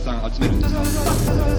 さん集める。